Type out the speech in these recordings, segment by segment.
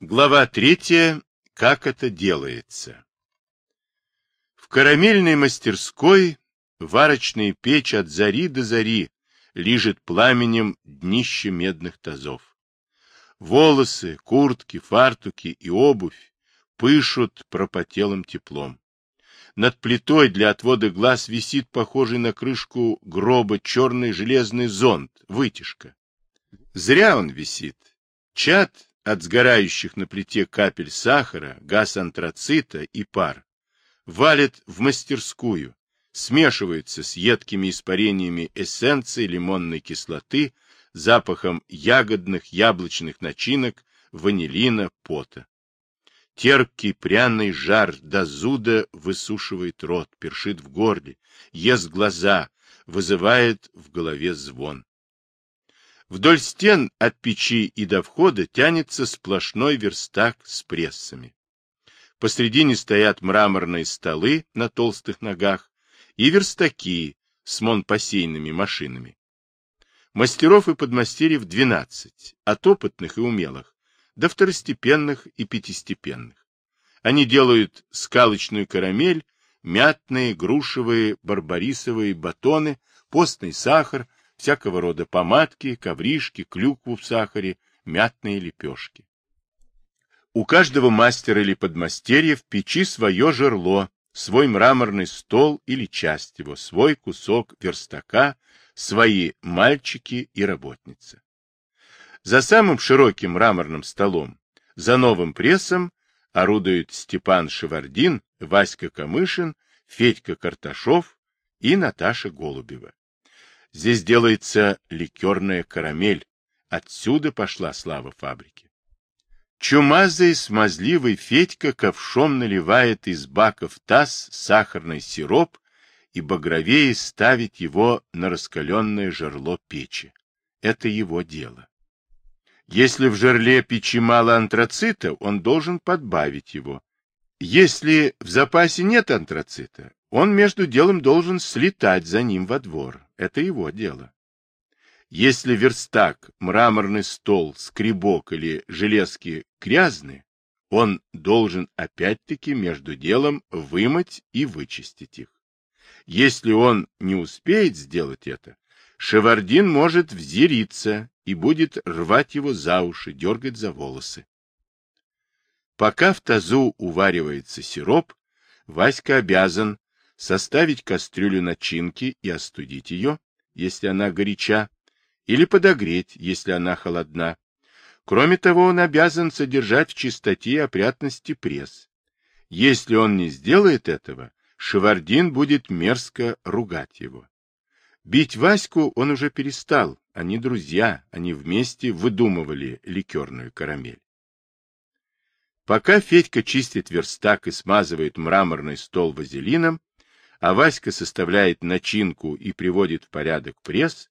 Глава третья. Как это делается? В карамельной мастерской варочная печь от зари до зари лижет пламенем днище медных тазов. Волосы, куртки, фартуки и обувь пышут пропотелым теплом. Над плитой для отвода глаз висит похожий на крышку гроба черный железный зонт, вытяжка. Зря он висит. Чад от сгорающих на плите капель сахара, газ антрацита и пар валит в мастерскую, смешиваются с едкими испарениями эссенции лимонной кислоты, запахом ягодных яблочных начинок, ванилина, пота. Терпкий пряный жар до зуда высушивает рот, першит в горле, ест глаза, вызывает в голове звон. Вдоль стен от печи и до входа тянется сплошной верстак с прессами. Посредине стоят мраморные столы на толстых ногах и верстаки с монпосейными машинами. Мастеров и подмастерьев 12, от опытных и умелых до второстепенных и пятистепенных. Они делают скалочную карамель, мятные, грушевые, барбарисовые батоны, постный сахар, всякого рода помадки, ковришки, клюкву в сахаре, мятные лепешки. У каждого мастера или подмастерья в печи свое жерло, свой мраморный стол или часть его, свой кусок верстака, свои мальчики и работницы. За самым широким мраморным столом, за новым прессом, орудуют Степан Шевардин, Васька Камышин, Федька Карташов и Наташа Голубева. Здесь делается ликерная карамель. Отсюда пошла слава фабрики. Чумазый смазливый Федька ковшом наливает из бака в таз сахарный сироп и багровее ставит его на раскаленное жерло печи. Это его дело. Если в жерле печи мало антрацита, он должен подбавить его. Если в запасе нет антрацита, он между делом должен слетать за ним во двор. Это его дело. Если верстак, мраморный стол, скребок или железки грязны, он должен опять-таки между делом вымыть и вычистить их. Если он не успеет сделать это, Шевардин может взириться и будет рвать его за уши, дергать за волосы. Пока в тазу уваривается сироп, Васька обязан составить кастрюлю начинки и остудить ее, если она горяча, или подогреть, если она холодна. Кроме того, он обязан содержать в чистоте и опрятности пресс. Если он не сделает этого, Шевардин будет мерзко ругать его. Бить Ваську он уже перестал, они друзья, они вместе выдумывали ликерную карамель. Пока Федька чистит верстак и смазывает мраморный стол вазелином, а Васька составляет начинку и приводит в порядок пресс,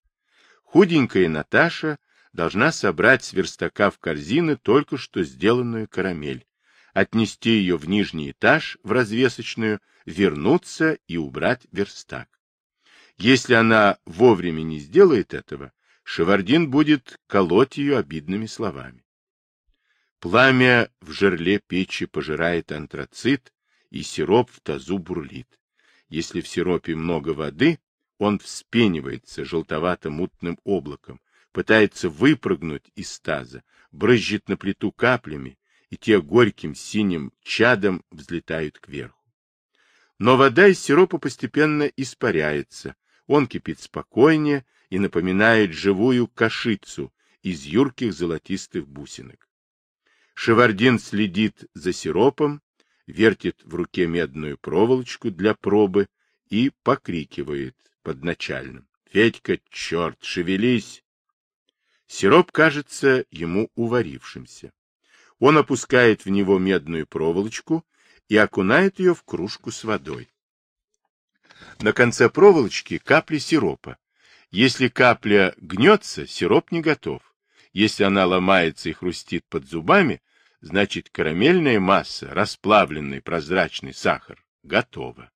худенькая Наташа должна собрать с верстака в корзины только что сделанную карамель, отнести ее в нижний этаж, в развесочную, вернуться и убрать верстак. Если она вовремя не сделает этого, Шевардин будет колоть ее обидными словами. Пламя в жерле печи пожирает антрацит, и сироп в тазу бурлит. Если в сиропе много воды, он вспенивается желтовато-мутным облаком, пытается выпрыгнуть из таза, брызжет на плиту каплями, и те горьким синим чадом взлетают кверху. Но вода из сиропа постепенно испаряется, он кипит спокойнее и напоминает живую кашицу из юрких золотистых бусинок. Шевардин следит за сиропом, вертит в руке медную проволочку для пробы и покрикивает под начальным. — Федька, черт, шевелись! Сироп кажется ему уварившимся. Он опускает в него медную проволочку и окунает ее в кружку с водой. На конце проволочки капли сиропа. Если капля гнется, сироп не готов. Если она ломается и хрустит под зубами, значит карамельная масса, расплавленный прозрачный сахар, готова.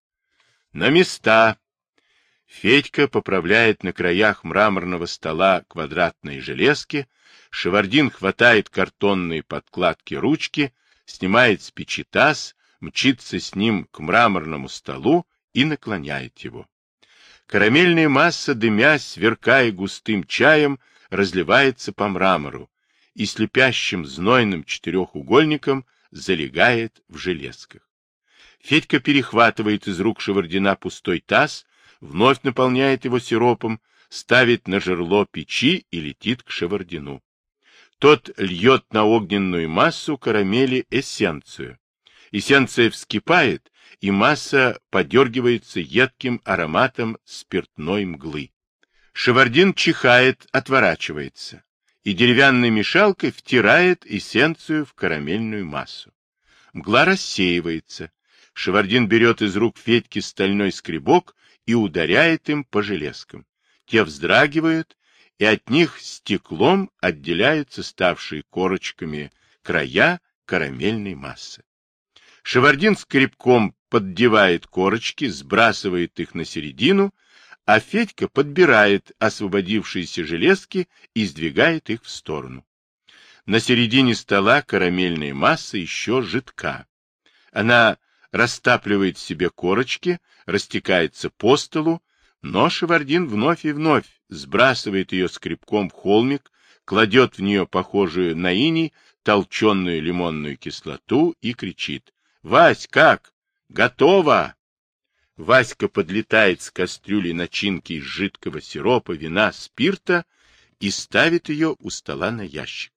На места. Федька поправляет на краях мраморного стола квадратные железки, Шевардин хватает картонные подкладки ручки, снимает с печи таз, мчится с ним к мраморному столу и наклоняет его. Карамельная масса, дымясь, сверкая густым чаем, разливается по мрамору и слепящим знойным четырехугольником залегает в железках. Федька перехватывает из рук Шевардина пустой таз, вновь наполняет его сиропом, ставит на жерло печи и летит к Шевардину. Тот льет на огненную массу карамели эссенцию. Эссенция вскипает, и масса подергивается едким ароматом спиртной мглы. Шевардин чихает, отворачивается, и деревянной мешалкой втирает эссенцию в карамельную массу. Мгла рассеивается. Шевардин берет из рук Федьки стальной скребок и ударяет им по железкам. Те вздрагивают, и от них стеклом отделяются ставшие корочками края карамельной массы. Шевардин скребком поддевает корочки, сбрасывает их на середину, а Федька подбирает освободившиеся железки и сдвигает их в сторону. На середине стола карамельная масса еще жидка. Она растапливает в себе корочки, растекается по столу, но Шевардин вновь и вновь сбрасывает ее скребком в холмик, кладет в нее похожую на иней толченую лимонную кислоту и кричит. — Вась, как? Готово! Васька подлетает с кастрюли начинки из жидкого сиропа, вина, спирта и ставит ее у стола на ящик.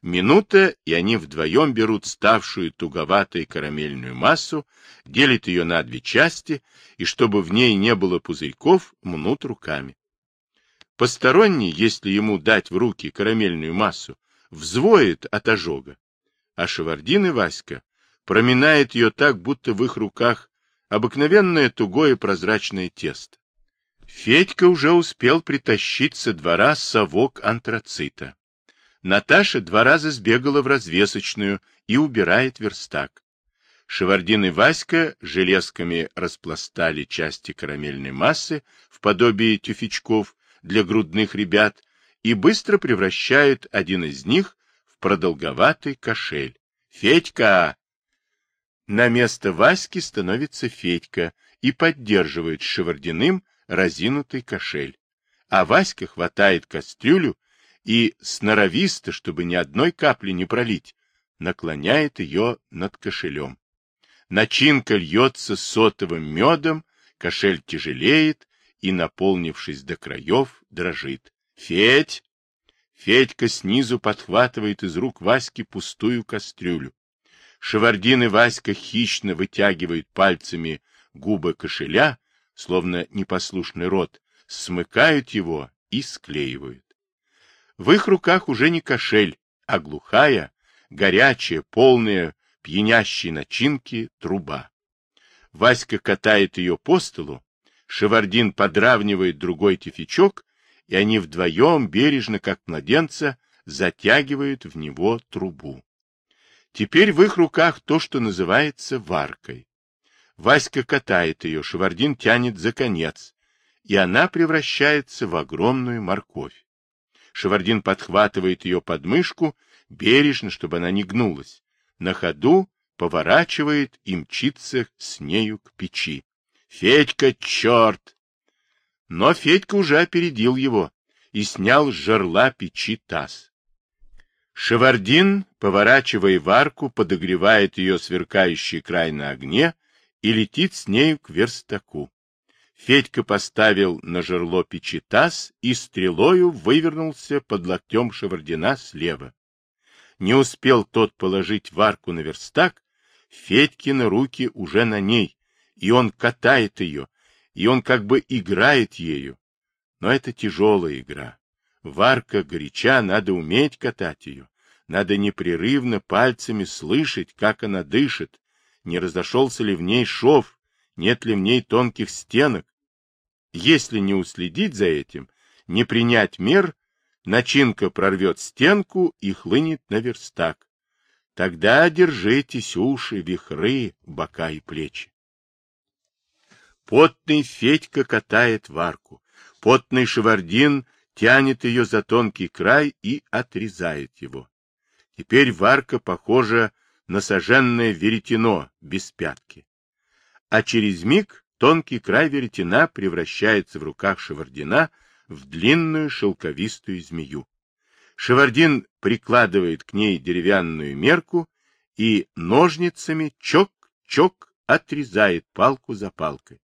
Минута, и они вдвоем берут ставшую туговатой карамельную массу, делят ее на две части, и чтобы в ней не было пузырьков, мнут руками. Посторонний, если ему дать в руки карамельную массу, взвоет от ожога, а Шевардин и Васька проминает ее так, будто в их руках обыкновенное тугое прозрачное тесто. Федька уже успел притащить со двора совок антрацита. Наташа два раза сбегала в развесочную и убирает верстак. Шевардин и Васька железками распластали части карамельной массы в подобие тюфячков для грудных ребят и быстро превращают один из них в продолговатый кошель. «Федька!» На место Васьки становится Федька и поддерживает Шевардиным разинутый кошель. А Васька хватает кастрюлю и сноровисто, чтобы ни одной капли не пролить, наклоняет ее над кошелем. Начинка льется сотовым медом, кошель тяжелеет и, наполнившись до краев, дрожит. «Федь!» Федька снизу подхватывает из рук Васьки пустую кастрюлю. Шевардин и Васька хищно вытягивают пальцами губы кошеля, словно непослушный рот, смыкают его и склеивают. В их руках уже не кошель, а глухая, горячая, полная пьянящей начинки труба. Васька катает ее по столу, Шевардин подравнивает другой тифичок, и они вдвоем, бережно, как младенца, затягивают в него трубу. Теперь в их руках то, что называется варкой. Васька катает ее, Шевардин тянет за конец, и она превращается в огромную морковь. Шевардин подхватывает ее под мышку, бережно, чтобы она не гнулась. На ходу поворачивает и мчится с нею к печи. «Федька, черт!» Но Федька уже опередил его и снял с жерла печи таз. Шевардин, поворачивая варку, подогревает ее сверкающий край на огне и летит с нею к верстаку. Федька поставил на жерло печи таз и стрелою вывернулся под локтем Шевардина слева. Не успел тот положить варку на верстак, Федькины руки уже на ней, и он катает ее, и он как бы играет ею. Но это тяжелая игра. Варка горяча, надо уметь катать ее. Надо непрерывно пальцами слышать, как она дышит, не разошелся ли в ней шов, нет ли в ней тонких стенок. Если не уследить за этим, не принять мер, начинка прорвет стенку и хлынет на верстак. Тогда держитесь уши, вихры, бока и плечи. Потный Федька катает варку, потный Шевардин тянет ее за тонкий край и отрезает его. Теперь варка похожа на сожженное веретено без пятки. А через миг тонкий край веретена превращается в руках Шевардина в длинную шелковистую змею. Шевардин прикладывает к ней деревянную мерку и ножницами чок-чок отрезает палку за палкой.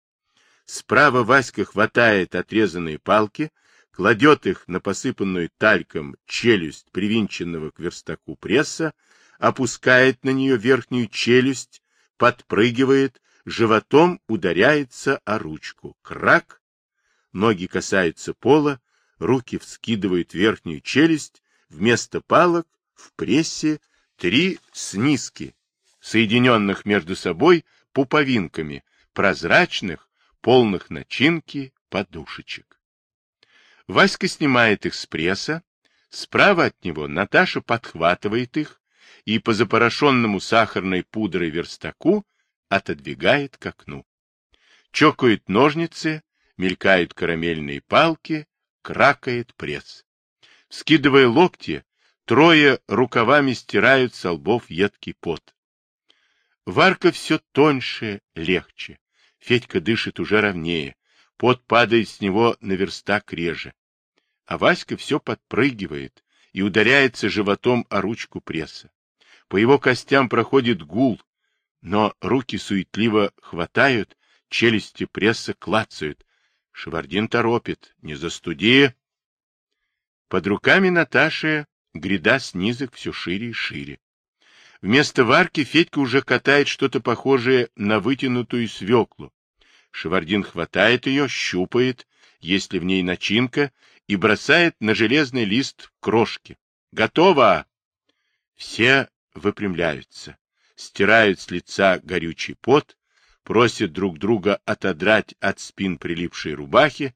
Справа Васька хватает отрезанные палки, кладет их на посыпанную тальком челюсть привинченного к верстаку пресса, опускает на нее верхнюю челюсть, подпрыгивает, животом ударяется о ручку. Крак! Ноги касаются пола, руки вскидывают верхнюю челюсть, вместо палок в прессе три снизки, соединенных между собой пуповинками, прозрачных, полных начинки подушечек. Васька снимает их с пресса, справа от него Наташа подхватывает их и по запорошенному сахарной пудрой верстаку отодвигает к окну. Чокают ножницы, мелькают карамельные палки, кракает пресс. Скидывая локти, трое рукавами стирают со лбов едкий пот. Варка все тоньше, легче. Федька дышит уже ровнее. Пот падает с него на верстак реже. А Васька все подпрыгивает и ударяется животом о ручку пресса. По его костям проходит гул, но руки суетливо хватают, челюсти пресса клацают. Шевардин торопит. Не застуди. Под руками Наташи гряда снизок все шире и шире. Вместо варки Федька уже катает что-то похожее на вытянутую свеклу. Шевардин хватает ее, щупает, есть ли в ней начинка, и бросает на железный лист крошки. Готово! Все выпрямляются, стирают с лица горючий пот, просят друг друга отодрать от спин прилипшие рубахи,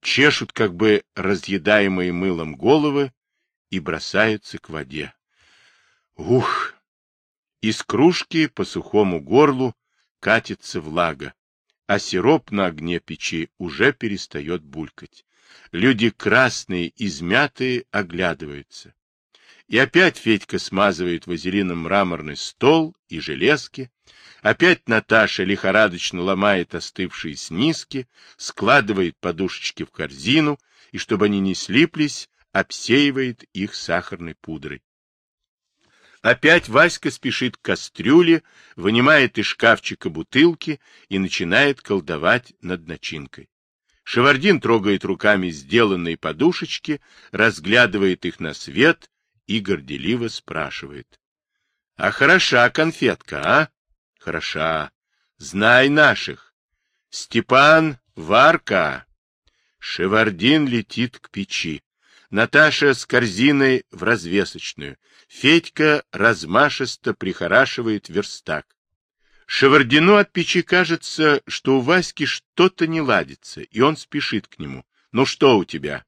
чешут как бы разъедаемые мылом головы и бросаются к воде. Ух! Из кружки по сухому горлу катится влага, а сироп на огне печи уже перестает булькать. Люди красные, измятые, оглядываются. И опять Федька смазывает вазелином мраморный стол и железки. Опять Наташа лихорадочно ломает остывшие снизки, складывает подушечки в корзину, и, чтобы они не слиплись, обсеивает их сахарной пудрой. Опять Васька спешит к кастрюле, вынимает из шкафчика бутылки и начинает колдовать над начинкой. Шевардин трогает руками сделанные подушечки, разглядывает их на свет и горделиво спрашивает. — А хороша конфетка, а? — Хороша. Знай наших. Степан, Варка. Шевардин летит к печи. Наташа с корзиной в развесочную. Федька размашисто прихорашивает верстак. Шевардину от печи кажется, что у Васьки что-то не ладится, и он спешит к нему. «Ну что у тебя?»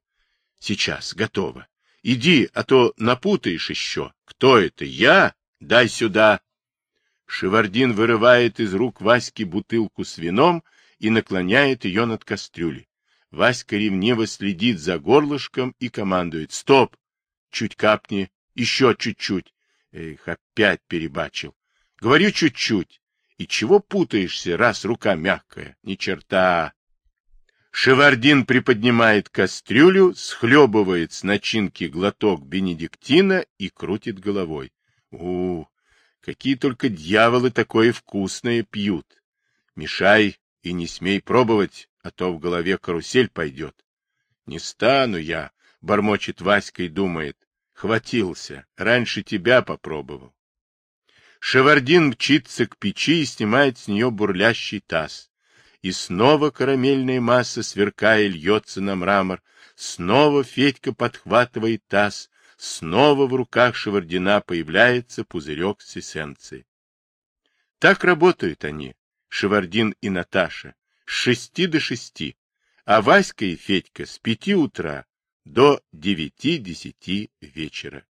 «Сейчас, готово. Иди, а то напутаешь еще. Кто это? Я? Дай сюда!» Шевардин вырывает из рук Васьки бутылку с вином и наклоняет ее над кастрюлей. Васька ревниво следит за горлышком и командует. Стоп! Чуть капни, еще чуть-чуть. Эх, опять перебачил. Говорю чуть-чуть. И чего путаешься, раз рука мягкая? Ни черта. Шевардин приподнимает кастрюлю, схлебывает с начинки глоток бенедиктина и крутит головой. У, какие только дьяволы такое вкусное пьют. Мешай и не смей пробовать, а то в голове карусель пойдет. Не стану я, бормочет Васька и думает. Хватился, раньше тебя попробовал. Шевардин мчится к печи и снимает с нее бурлящий таз. И снова карамельная масса, сверкая, льется на мрамор. Снова Федька подхватывает таз. Снова в руках Шевардина появляется пузырек с эссенцией. Так работают они, Шевардин и Наташа, с шести до шести, а Васька и Федька с пяти утра до девяти-десяти вечера.